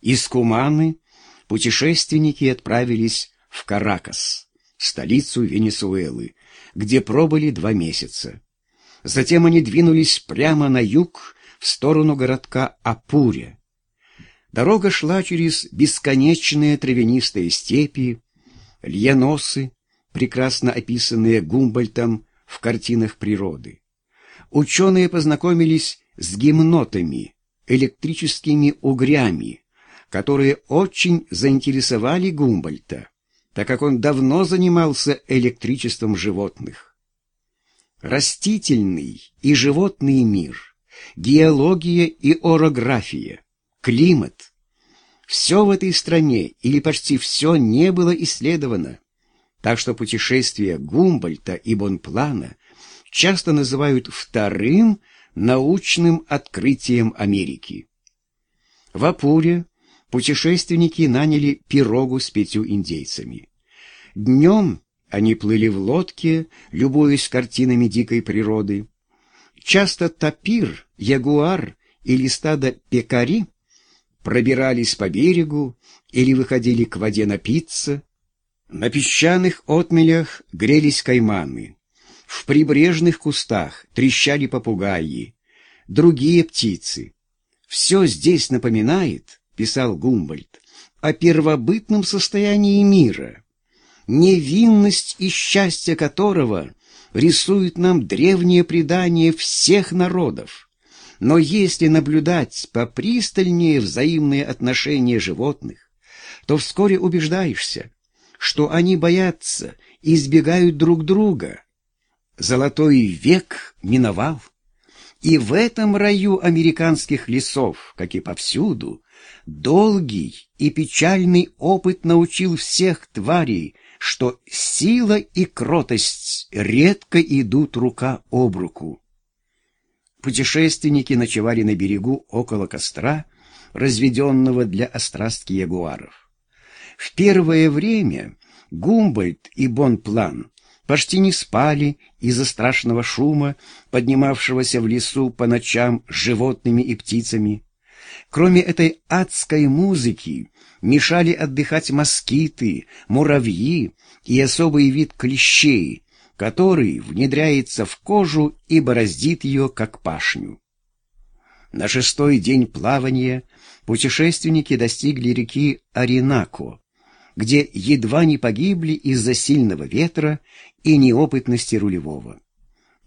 Из Куманы путешественники отправились в Каракас, столицу Венесуэлы, где пробыли два месяца. Затем они двинулись прямо на юг, в сторону городка Апуре. Дорога шла через бесконечные травянистые степи, льяносы, прекрасно описанные Гумбольтом в картинах природы. Ученые познакомились с гимнотами, электрическими угрями, которые очень заинтересовали Гумбольта, так как он давно занимался электричеством животных. Растительный и животный мир, геология и орография, климат — все в этой стране или почти все не было исследовано, так что путешествия Гумбольта и Бонплана часто называют вторым научным открытием Америки. В Апуре путешественники наняли пирогу с пятью индейцами. Днем они плыли в лодке, любуясь картинами дикой природы. Часто тапир, ягуар или стадо пекари пробирались по берегу или выходили к воде напиться. На песчаных отмелях грелись кайманы. В прибрежных кустах трещали попугаи, другие птицы. Все здесь напоминает, писал Гумбольд, о первобытном состоянии мира, невинность и счастье которого рисуют нам древние предания всех народов. Но если наблюдать попристальнее взаимные отношения животных, то вскоре убеждаешься, что они боятся и избегают друг друга. Золотой век миновал. И в этом раю американских лесов, как и повсюду, долгий и печальный опыт научил всех тварей, что сила и кротость редко идут рука об руку. Путешественники ночевали на берегу около костра, разведенного для острастки ягуаров. В первое время Гумбольд и Бонплан почти не спали из-за страшного шума, поднимавшегося в лесу по ночам животными и птицами. Кроме этой адской музыки, мешали отдыхать москиты, муравьи и особый вид клещей, который внедряется в кожу и бороздит ее, как пашню. На шестой день плавания путешественники достигли реки Оринако, где едва не погибли из-за сильного ветра и неопытности рулевого.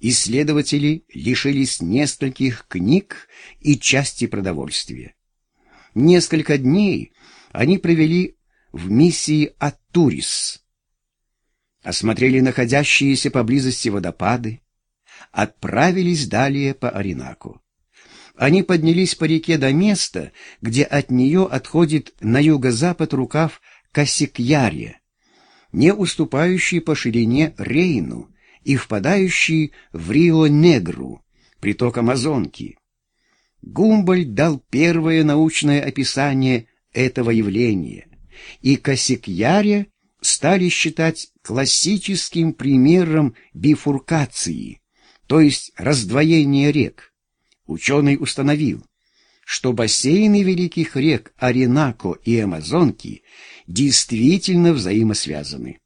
Исследователи лишились нескольких книг и части продовольствия. Несколько дней они провели в миссии Аттурис. Осмотрели находящиеся поблизости водопады, отправились далее по Оринаку. Они поднялись по реке до места, где от нее отходит на юго-запад рукав Касикьярье, не уступающий по ширине Рейну и впадающий в Рио-Негру, приток Амазонки. Гумбольд дал первое научное описание этого явления, и Касикьяре стали считать классическим примером бифуркации, то есть раздвоения рек. Ученый установил, что бассейны великих рек Оринако и Амазонки действительно взаимосвязаны.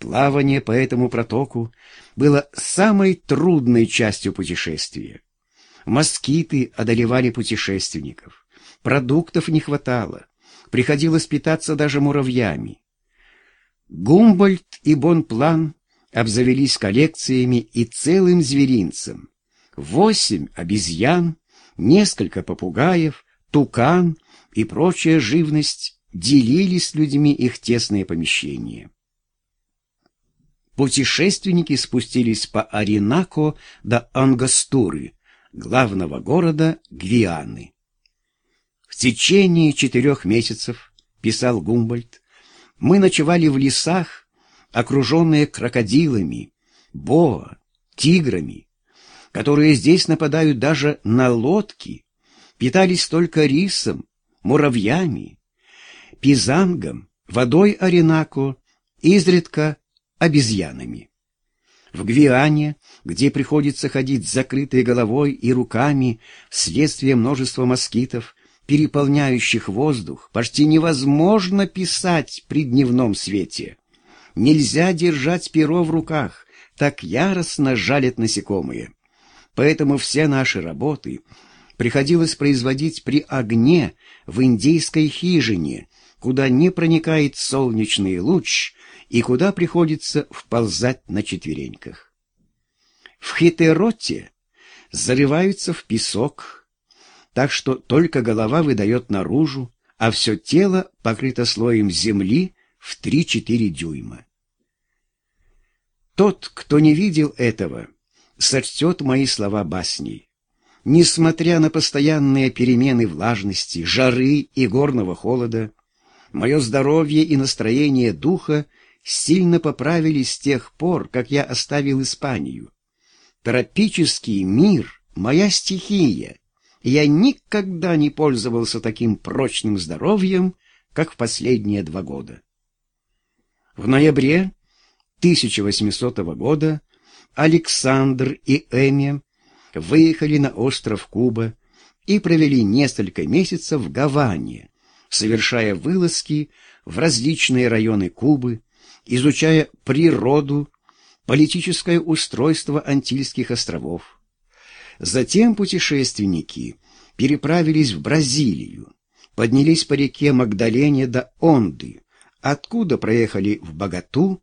Плавание по этому протоку было самой трудной частью путешествия. Москиты одолевали путешественников, продуктов не хватало, приходилось питаться даже муравьями. Гумбольд и Бонплан обзавелись коллекциями и целым зверинцем. Восемь обезьян, несколько попугаев, тукан и прочая живность делили с людьми их тесные помещения. Путешественники спустились по Оринако до Ангастуры, главного города Гвианы. В течение четырех месяцев, писал Гумбольд, мы ночевали в лесах, окруженные крокодилами, боа, тиграми, которые здесь нападают даже на лодки, питались только рисом, муравьями, пизангом, водой Оринако, изредка обезьянами. В Гвиане, где приходится ходить с закрытой головой и руками вследствие множества москитов, переполняющих воздух, почти невозможно писать при дневном свете. Нельзя держать перо в руках, так яростно жалят насекомые. Поэтому все наши работы приходилось производить при огне в индейской хижине, куда не проникает солнечный луч и куда приходится вползать на четвереньках. В хитероте зарываются в песок, так что только голова выдает наружу, а все тело покрыто слоем земли в 3-4 дюйма. Тот, кто не видел этого, сочтет мои слова басней. Несмотря на постоянные перемены влажности, жары и горного холода, мое здоровье и настроение духа сильно поправились с тех пор, как я оставил Испанию. Тропический мир — моя стихия. Я никогда не пользовался таким прочным здоровьем, как в последние два года. В ноябре 1800 года Александр и Эми выехали на остров Куба и провели несколько месяцев в Гаване, совершая вылазки в различные районы Кубы, изучая природу, политическое устройство Антильских островов. Затем путешественники переправились в Бразилию, поднялись по реке Магдалене до Онды, откуда проехали в Богату.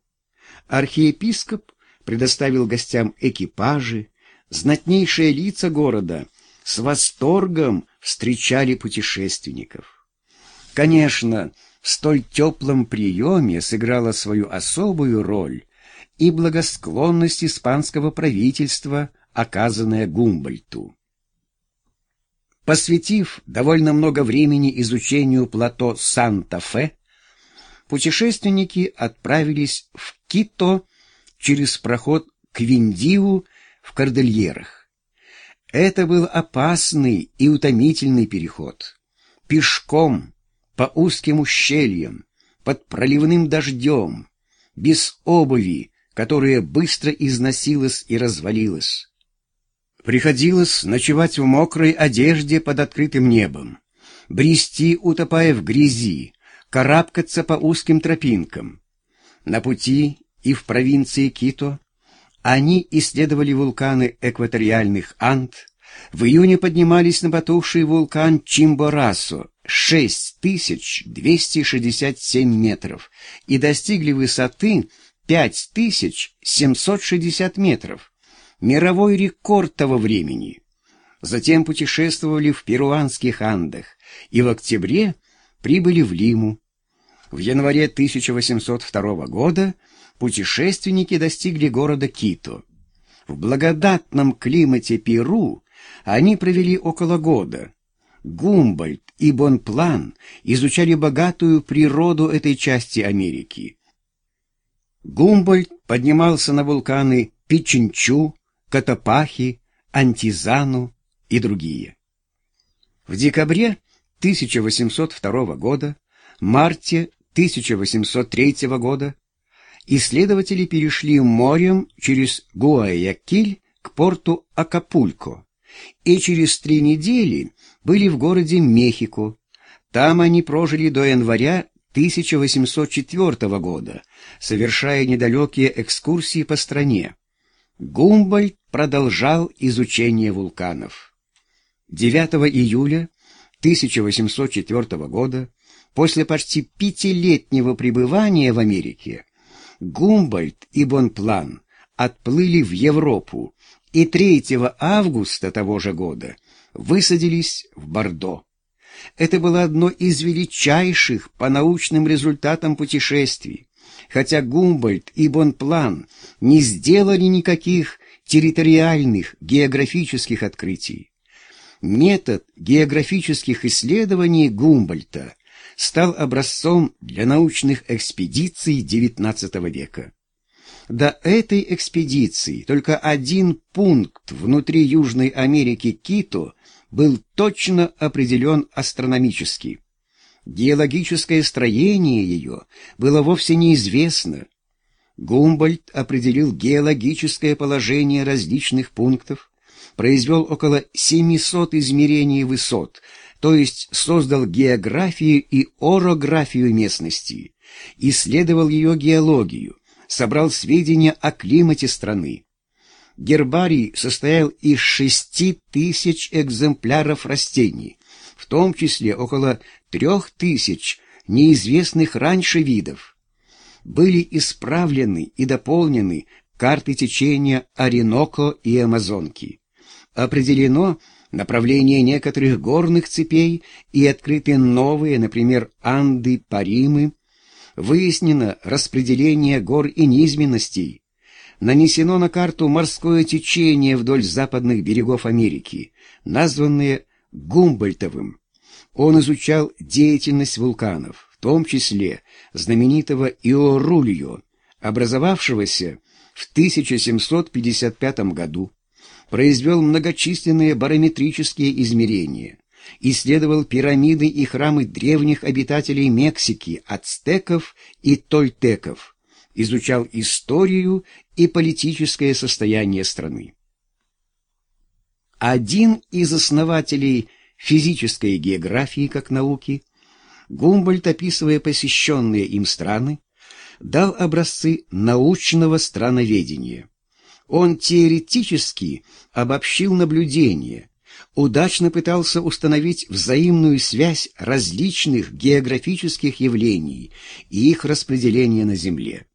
Архиепископ предоставил гостям экипажи, знатнейшие лица города с восторгом встречали путешественников. Конечно, в столь теплом приеме сыграла свою особую роль и благосклонность испанского правительства, оказанная Гумбольту. Посвятив довольно много времени изучению плато Санта-Фе, путешественники отправились в Кито через проход к Виндиву в Кордильерах. Это был опасный и утомительный переход. Пешком, по узким ущельям, под проливным дождем, без обуви, которая быстро износилась и развалилась. Приходилось ночевать в мокрой одежде под открытым небом, брести, утопая в грязи, карабкаться по узким тропинкам. На пути и в провинции Кито они исследовали вулканы экваториальных Анд, в июне поднимались на потухший вулкан Чимборасо 6267 метров и достигли высоты 5760 метров, мировой рекорд того времени. Затем путешествовали в перуанских Андах и в октябре прибыли в Лиму. В январе 1802 года путешественники достигли города Кито. В благодатном климате Перу они провели около года. Гумбольд и Бонплан изучали богатую природу этой части Америки. Гумбольд поднимался на вулканы Пичинчу, Катапахи, Антизану и другие. В декабре 1802 года, марте 1803 года исследователи перешли морем через Гуаякиль к порту Акапулько и через три недели были в городе Мехико. Там они прожили до января 1804 года, совершая недалекие экскурсии по стране. Гумбольд продолжал изучение вулканов. 9 июля 1804 года, после почти пятилетнего пребывания в Америке, Гумбольд и Бонплан отплыли в Европу и 3 августа того же года высадились в Бордо. Это было одно из величайших по научным результатам путешествий, хотя Гумбольд и Бонплан не сделали никаких территориальных географических открытий. Метод географических исследований Гумбольта стал образцом для научных экспедиций XIX века. До этой экспедиции только один пункт внутри Южной Америки Кито был точно определен астрономически. Геологическое строение ее было вовсе неизвестно. Гумбольд определил геологическое положение различных пунктов, произвел около 700 измерений высот, то есть создал географию и орографию местности, исследовал ее геологию, собрал сведения о климате страны. Гербарий состоял из шести тысяч экземпляров растений, в том числе около трех тысяч неизвестных раньше видов. Были исправлены и дополнены карты течения Ореноко и Амазонки. Определено направление некоторых горных цепей и открыты новые, например, Анды, Паримы. Выяснено распределение гор и низменностей. Нанесено на карту морское течение вдоль западных берегов Америки, названное Гумбольтовым. Он изучал деятельность вулканов, в том числе знаменитого Иорульо, образовавшегося в 1755 году, произвел многочисленные барометрические измерения, исследовал пирамиды и храмы древних обитателей Мексики, ацтеков и тольтеков, изучал историю и политическое состояние страны. Один из основателей физической географии как науки, Гумбольд, описывая посещенные им страны, дал образцы научного страноведения. Он теоретически обобщил наблюдения, удачно пытался установить взаимную связь различных географических явлений и их распределения на Земле.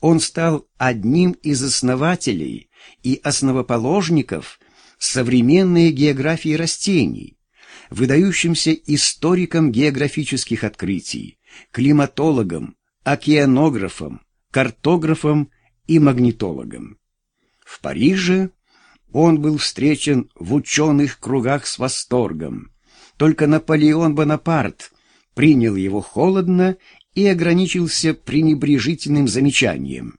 Он стал одним из основателей и основоположников современной географии растений, выдающимся историком географических открытий, климатологом, океанографом, картографом и магнитологом. В Париже он был встречен в ученых кругах с восторгом. Только Наполеон Бонапарт принял его холодно и ограничился пренебрежительным замечанием.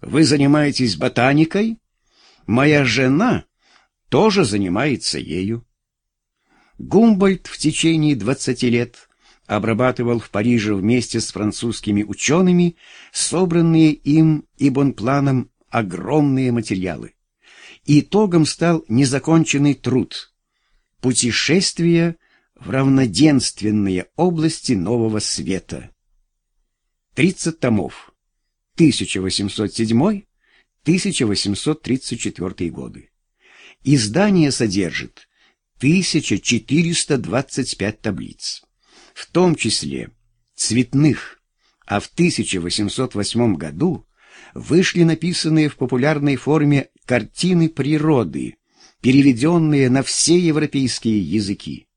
«Вы занимаетесь ботаникой? Моя жена тоже занимается ею». Гумбольд в течение двадцати лет обрабатывал в Париже вместе с французскими учеными собранные им и Бонпланом огромные материалы. Итогом стал незаконченный труд «Путешествие в равноденственные области Нового Света». 30 томов. 1807-1834 годы. Издание содержит 1425 таблиц, в том числе цветных, а в 1808 году вышли написанные в популярной форме картины природы, переведенные на все европейские языки.